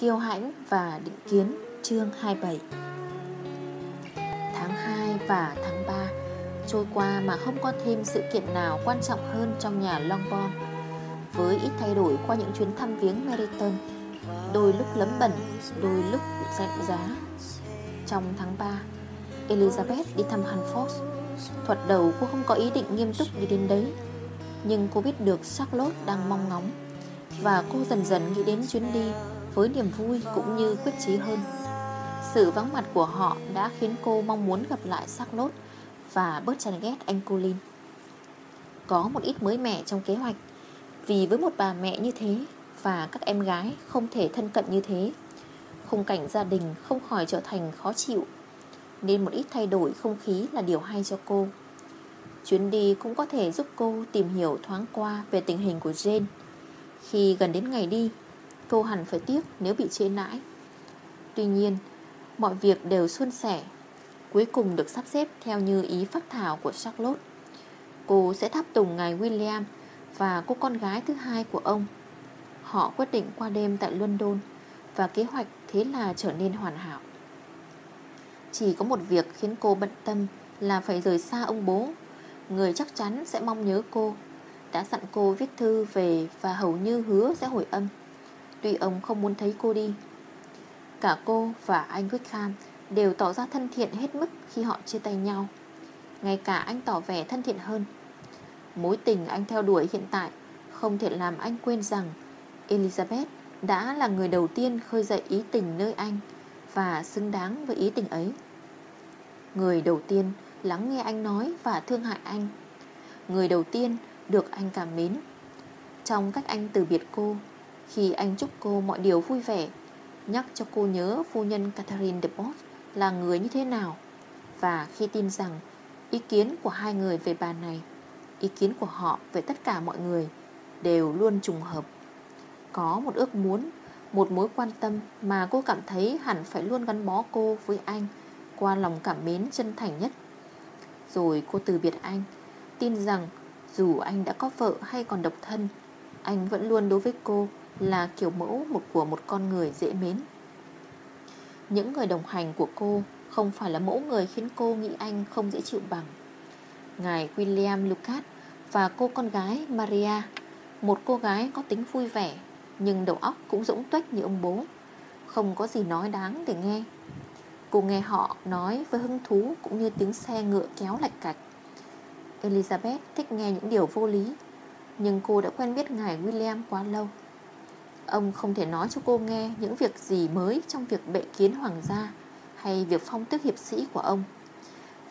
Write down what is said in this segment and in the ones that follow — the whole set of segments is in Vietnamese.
Kiêu hãnh và định kiến chương 27 Tháng 2 và tháng 3 trôi qua mà không có thêm sự kiện nào quan trọng hơn trong nhà Longbourn Với ít thay đổi qua những chuyến thăm viếng Meriton Đôi lúc lấm bẩn, đôi lúc dạnh giá. Trong tháng 3 Elizabeth đi thăm Hanford. Thuật đầu cô không có ý định nghiêm túc đi đến đấy Nhưng cô biết được Charlotte đang mong ngóng Và cô dần dần nghĩ đến chuyến đi với niềm vui cũng như quyết chí hơn. Sự vắng mặt của họ đã khiến cô mong muốn gặp lại Charlotte Và bớt chán ghét anh Colin. Có một ít mới mẻ trong kế hoạch, Vì với một bà mẹ như thế Và các em gái không thể thân cận như thế, Khung cảnh gia đình không khỏi trở thành khó chịu, nên một ít thay đổi không khí là điều hay cho cô. Chuyến đi cũng có thể giúp cô tìm hiểu thoáng qua về tình hình của Jane. Khi gần đến ngày đi Cô hẳn phải tiếc nếu bị chế nãi. Tuy nhiên, Mọi việc đều suôn sẻ, Cuối cùng được sắp xếp theo như ý phát thảo của Charlotte. Cô sẽ tháp tùng ngài William Và cô con gái thứ hai của ông. Họ quyết định qua đêm tại London Và kế hoạch thế là trở nên hoàn hảo. Chỉ có một việc khiến cô bận tâm Là phải rời xa ông bố. Người chắc chắn sẽ mong nhớ cô, Đã dặn cô viết thư về Và hầu như hứa sẽ hồi âm. Tuy ông không muốn thấy cô đi Cả cô và anh Wickham Đều tỏ ra thân thiện hết mức Khi họ chia tay nhau Ngay cả anh tỏ vẻ thân thiện hơn Mối tình anh theo đuổi hiện tại Không thể làm anh quên rằng Elizabeth đã là người đầu tiên khơi dậy ý tình nơi anh và xứng đáng với ý tình ấy. Người đầu tiên lắng nghe anh nói và thương hại anh. Người đầu tiên được anh cảm mến. Trong cách anh từ biệt cô, khi anh chúc cô mọi điều vui vẻ, nhắc cho cô nhớ phu nhân Catherine de Bos là người như thế nào. Và khi tin rằng ý kiến của hai người về bà này, ý kiến của họ về tất cả mọi người đều luôn trùng hợp. Có một ước muốn một mối quan tâm mà cô cảm thấy hẳn phải luôn gắn bó cô với anh Qua lòng cảm mến chân thành nhất Rồi cô từ biệt anh Tin rằng dù anh đã có vợ hay còn độc thân Anh vẫn luôn đối với cô là kiểu mẫu một của một con người dễ mến. Những người đồng hành của cô không phải là mẫu người khiến cô nghĩ anh không dễ chịu bằng. Ngài William Lucas và cô con gái Maria, Một cô gái có tính vui vẻ, nhưng đầu óc cũng rỗng tuếch như ông bố, Không có gì nói đáng để nghe. Cô nghe họ nói với hứng thú Cũng như tiếng xe ngựa kéo lạch cạch. Elizabeth thích nghe những điều vô lý, Nhưng cô đã quen biết ngài William quá lâu. Ông không thể nói cho cô nghe Những việc gì mới trong việc bệ kiến hoàng gia Hay việc phong tước hiệp sĩ của ông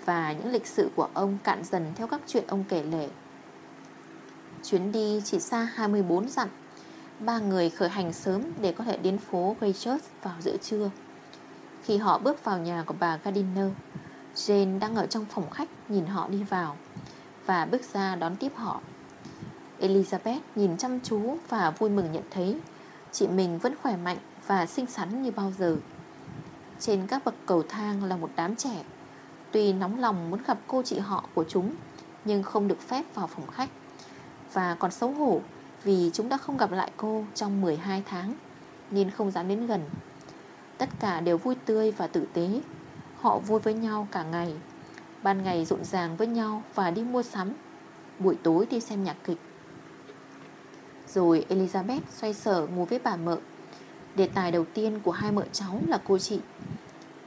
Và những lịch sự của ông cạn dần theo các chuyện ông kể lể. Chuyến đi chỉ xa 24 dặm, Ba người khởi hành sớm để có thể đến phố Greychurch vào giữa trưa. Khi họ bước vào nhà của bà Gardiner, Jane đang ở trong phòng khách nhìn họ đi vào Và bước ra đón tiếp họ. Elizabeth nhìn chăm chú và vui mừng nhận thấy Chị mình vẫn khỏe mạnh và xinh xắn như bao giờ. Trên các bậc cầu thang là một đám trẻ. Tuy nóng lòng muốn gặp cô chị họ của chúng, Nhưng không được phép vào phòng khách. Và còn xấu hổ vì chúng đã không gặp lại cô trong 12 tháng, Nên không dám đến gần. Tất cả đều vui tươi và tử tế. Họ vui với nhau cả ngày. Ban ngày rộn ràng với nhau và đi mua sắm. Buổi tối đi xem nhạc kịch. Rồi Elizabeth xoay sở ngồi với bà mợ. Đề tài đầu tiên của hai mợ cháu là cô chị.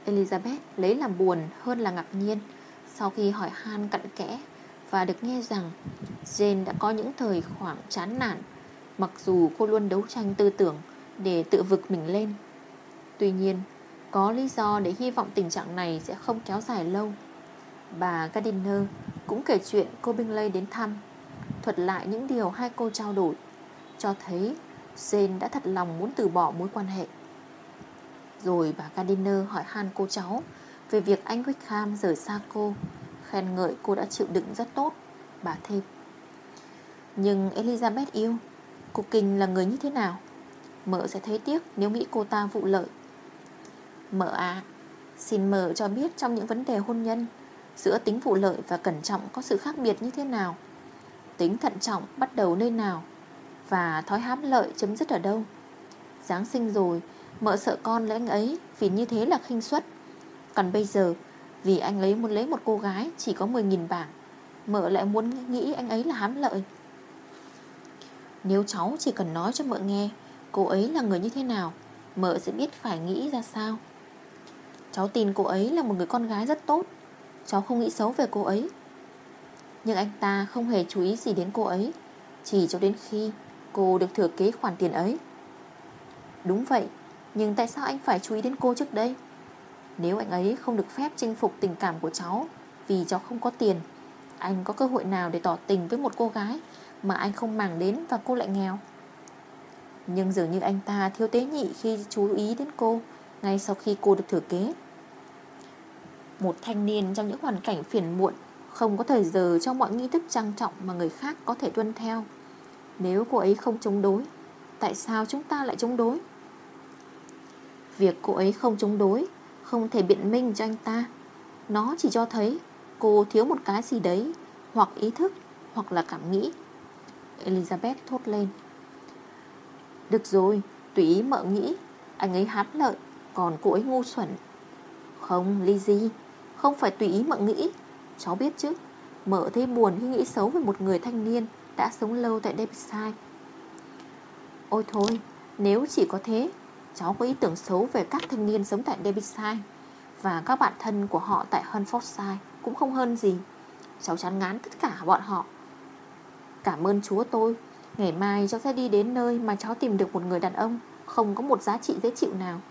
Elizabeth lấy làm buồn hơn là ngạc nhiên. Sau khi hỏi han cặn kẽ và được nghe rằng Jane đã có những thời khoảng chán nản, Mặc dù cô luôn đấu tranh tư tưởng Để tự vực mình lên. Tuy nhiên, Có lý do để hy vọng tình trạng này Sẽ không kéo dài lâu. Bà Gardiner cũng kể chuyện cô Bingley đến thăm. Thuật lại những điều hai cô trao đổi. Cho thấy Jane đã thật lòng muốn từ bỏ mối quan hệ. Rồi bà Gardiner hỏi han cô cháu Về việc anh Wickham rời xa cô Khen ngợi cô đã chịu đựng rất tốt, Bà thêm. Nhưng Elizabeth yêu Cô Kinh là người như thế nào? Mợ sẽ thấy tiếc nếu nghĩ cô ta vụ lợi. Mợ à Xin mợ cho biết trong những vấn đề hôn nhân, Giữa tính vụ lợi và cẩn trọng Có sự khác biệt như thế nào? Tính thận trọng bắt đầu nơi nào? Và thói hám lợi chấm dứt ở đâu? Giáng sinh rồi, Mợ sợ con lấy anh ấy Vì như thế là khinh suất. Còn bây giờ, Vì anh ấy muốn lấy một cô gái Chỉ có 10.000 bảng, Mợ lại muốn nghĩ anh ấy là hám lợi. Nếu cháu chỉ cần nói cho mợ nghe Cô ấy là người như thế nào, Mợ sẽ biết phải nghĩ ra sao. Cháu tin cô ấy là một người con gái rất tốt, Cháu không nghĩ xấu về cô ấy. Nhưng anh ta không hề chú ý gì đến cô ấy, Chỉ cho đến khi cô được thừa kế khoản tiền ấy. Đúng vậy, Nhưng tại sao anh phải chú ý đến cô trước đây? Nếu anh ấy không được phép chinh phục tình cảm của cháu Vì cháu không có tiền, Anh có cơ hội nào để tỏ tình với một cô gái Mà anh không màng đến và cô lại nghèo? Nhưng dường như anh ta thiếu tế nhị khi chú ý đến cô Ngay sau khi cô được thừa kế. Một thanh niên trong những hoàn cảnh phiền muộn, Không có thời giờ cho mọi nghi thức trang trọng Mà người khác có thể tuân theo. Nếu cô ấy không chống đối, Tại sao chúng ta lại chống đối? Việc cô ấy không chống đối, Không thể biện minh cho anh ta. Nó chỉ cho thấy Cô thiếu một cái gì đấy, Hoặc ý thức, Hoặc là cảm nghĩ. Elizabeth thốt lên. Được rồi, Tùy ý mợ nghĩ, Anh ấy hám lợi, Còn cô ấy ngu xuẩn. Không Lizzie Không phải tùy ý mợ nghĩ. Cháu biết chứ, Mợ thấy buồn khi nghĩ xấu về một người thanh niên. Đã sống lâu tại Debside Ôi thôi, Nếu chỉ có thế, Cháu có ý tưởng xấu về các thanh niên sống tại Debside Và các bạn thân của họ tại Hunfordshire Cũng không hơn gì. Cháu chán ngán tất cả bọn họ. Cảm ơn chúa tôi, Ngày mai cháu sẽ đi đến nơi mà cháu tìm được một người đàn ông Không có một giá trị dễ chịu nào.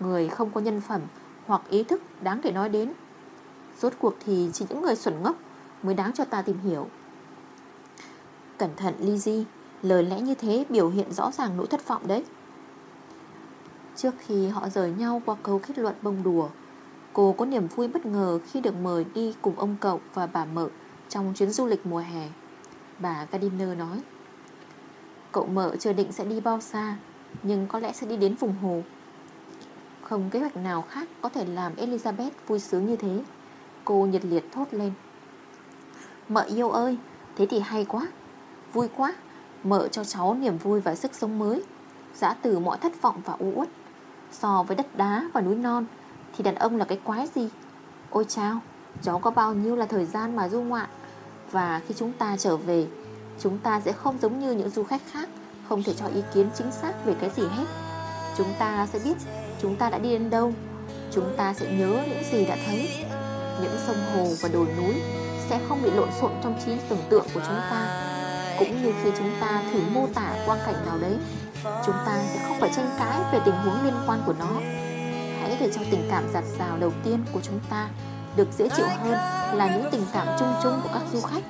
Người không có nhân phẩm Hoặc ý thức đáng để nói đến. Rốt cuộc thì chỉ những người xuẩn ngốc Mới đáng cho ta tìm hiểu. Cẩn thận Lizzie Lời lẽ như thế biểu hiện rõ ràng nỗi thất vọng đấy. Trước khi họ rời nhau qua câu kết luận bông đùa, Cô có niềm vui bất ngờ khi được mời đi cùng ông cậu và bà mợ Trong chuyến du lịch mùa hè. Bà Gardiner nói, Cậu mợ chưa định sẽ đi bao xa, Nhưng có lẽ sẽ đi đến vùng hồ. Không kế hoạch nào khác có thể làm Elizabeth vui sướng như thế. Cô nhiệt liệt thốt lên, Mợ yêu ơi, Thế thì hay quá. Vui quá, mở cho cháu niềm vui và sức sống mới, Giã từ mọi thất vọng và u uất. So với đất đá và núi non, Thì đàn ông là cái quái gì? Ôi chao, Cháu có bao nhiêu là thời gian mà du ngoạn? Và khi chúng ta trở về, Chúng ta sẽ không giống như những du khách khác, Không thể cho ý kiến chính xác về cái gì hết. Chúng ta sẽ biết Chúng ta đã đi đến đâu, Chúng ta sẽ nhớ những gì đã thấy. Những sông hồ và đồi núi Sẽ không bị lộn xộn trong trí tưởng tượng của chúng ta. Cũng như khi chúng ta thử mô tả quang cảnh nào đấy, Chúng ta sẽ không phải tranh cãi về tình huống liên quan của nó. Hãy để cho tình cảm giặt rào đầu tiên của chúng ta Được dễ chịu hơn là những tình cảm chung chung của các du khách.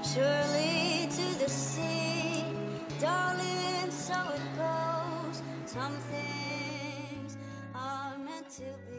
Some things are meant to be.